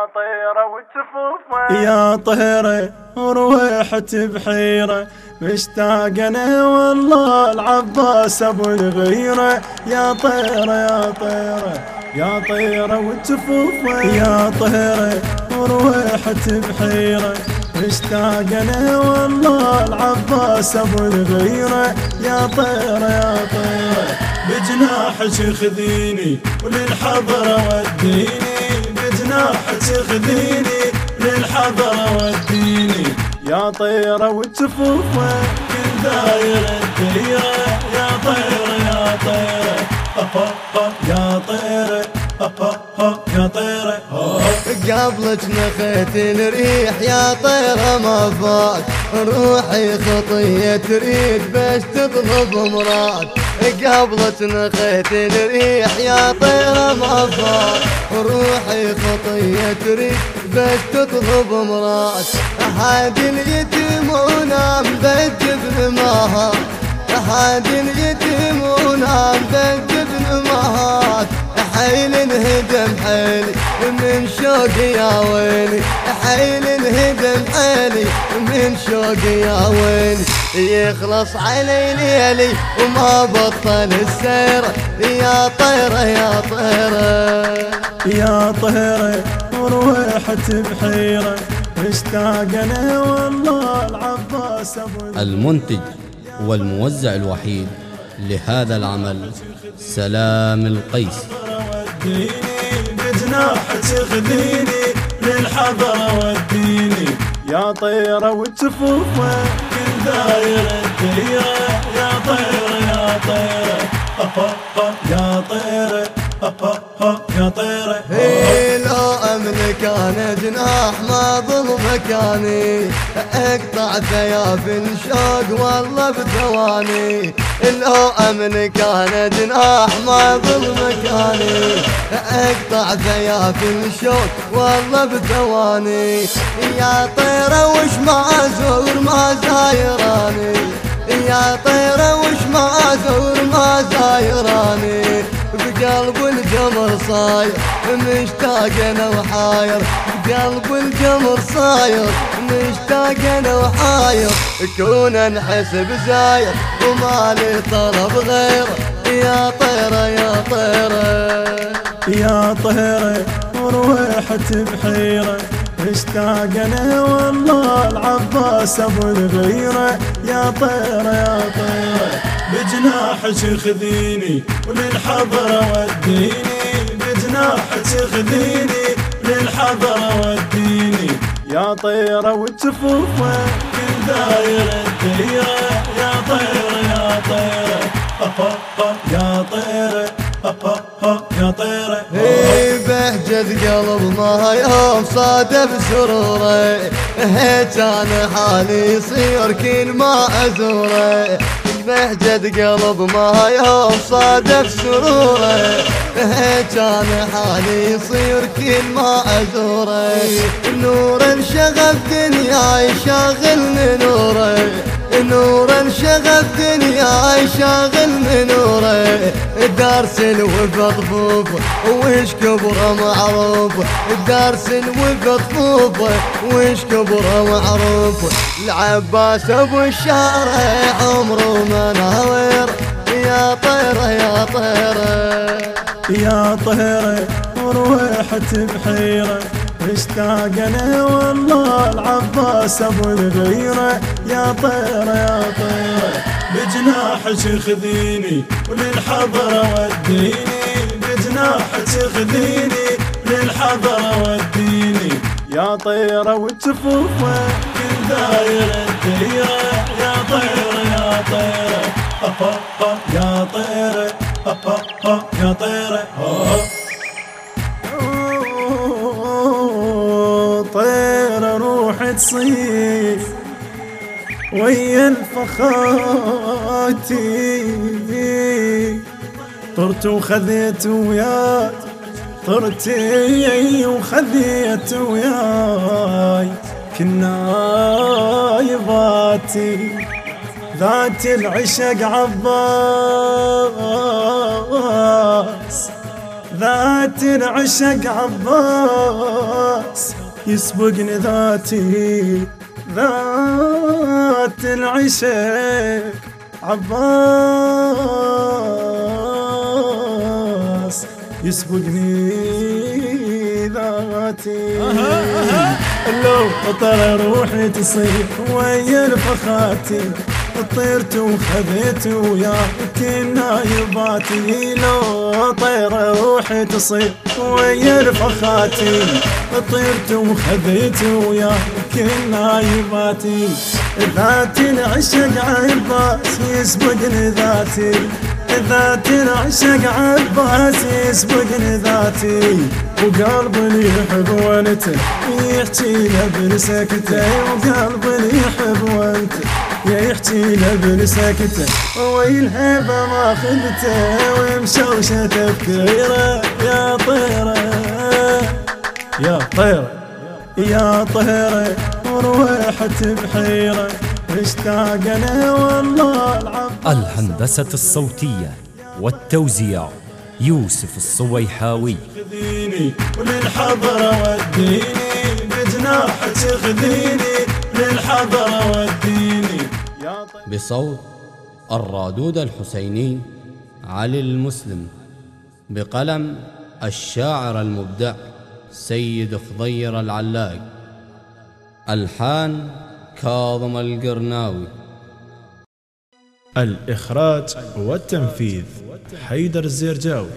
يا طيرة يا طيرة ورويحة بحيرة. مشتاق أنا والله العباس أبو الغيرة. يا طيرة يا طيرة يا طيرة وجفوفه يا طيرة ورويحة بحيرة. مشتاق أنا والله العباس أبو الغيرة. يا طيرة يا طيرة بجناحك خذيني وللحضرة وديني بجناحك خذيني للحضرة وديني يا طيرة وجفوفه كل داير الديرة يا طيرة يا طيرة يا طيرة يا طيرة قبلك نخيت الريح يا طيرة ما فات. روحي خطية تريد بس تطلب مراد. قبلك نخيت الريح يا طيرة ما فات. روحي خطية تريد بس تطلب مراد. أحد اليتيم ونام بالجبن ماهات أحد اليتيم ونام بالجبن ماهات حيل انهدم حيلي من شوقي يا ويلي حيل انهدم حيلي من شوقي يا ويلي يخلص علي ليلي وما بطل السير. يا طيرة يا طيرة. يا طيرة ورويحة بحيرة. اشتاق أنا والله العباس أبو المنتج والموزع الوحيد لهذا العمل سلام القيس. وديني بجناحك خذيني للحضرة وديني. يا طيرة وجفوفه كل داير الديرة يا طيرة يا طيرة يا طيرة يا طيرة امن كان جناح ما ظل مكاني أقطع ثياب الشوق والله بثواني. لو أمن كان جناح ما ظل مكاني أقطع ثياب الشوق والله بثواني. يا طيرة وش ما ازور ما زايراني يا طيرة وش ما ازور ما زايراني. بقلب الجمر صاير مشتاق أنا وحاير. بقلب الجمر صاير مشتاق أنا وحاير. كون انحسب زاير ومالي طلب غيره يا طيرة يا طيرة يا طيرة ورويحة بحيرة. اشتاق أنا والله العباس أبو الغيرة. يا طيرة يا طيرة بجناحك خذيني وللحضرة وديني. بجناحك خذيني للحضرة وديني. يا طيرة وجفوفه كل داير الديرة. يا طيرة يا طيرة يا طيرة يا طيرة بهجة قلب ما يوم صادف سروره أنا حالي يصير كل ما ازوره بهجة قلب ما يوم صادف سروره هيك أنا حالي يصير كل ما أزوره. نور انشغف دنياي شاغلني نوره. نور انشغف دنياي شاغل نوره دارس وفضفوف وش كبره معروف. دارس وفضفوف وش كبره معروف. العباس أبو الشارع عمره مناوير يا طيره يا طيره يا طيرة ورويحة بحيرة. اشتاق أنا والله العباس أبو الغيرة. يا طيرة يا طيرة بجناحك خذيني وللحضرة وديني. بجناحك خذيني للحضرة وديني. يا طيرة وجفوفه كل داير الديرة. يا طيرة يا طيرة يا طيرة يا طيرة تصيف ويا الفخاتي. طرت وخذيت وياي طرتي وخذيت وياي. كنا يباتي ذات العشق عباس. ذات العشق عباس. يسبقني ذاتي ذات العشق عباس. يسبقني ذاتي. لو طر روحي تصير ويا الفخاتي. طيرت وخذيت وياك نايباتي لو طير روحي تصير ويا الفخاتي طيرت وخذيت وياك نايباتي ذاتي العشق عباس يسبقني ذاتي. ذاتي العشق عباس يسبقني ذاتي. وقلبي يحب وانت يحكي له بنسكته. وقلبي يحب وانت. يحكي له بنسكته ويلهبه ما خذته ومشوشه تفكيره يا طيرة يا طيرة يا طيرة وروحت بحيرة. اشتاق أنا والله العظيم. الهندسة الصوتية والتوزيع يوسف الصويحاوي. خذيني وللحضرة وديني بجناحك خذيني للحضرة وديني. يا بصوت الرادود الحسيني علي المسلم بقلم الشاعر المبدع سيد خضير العلاق ألحان كاظم القرناوي. الإخراج والتنفيذ حيدر الزرجاوي.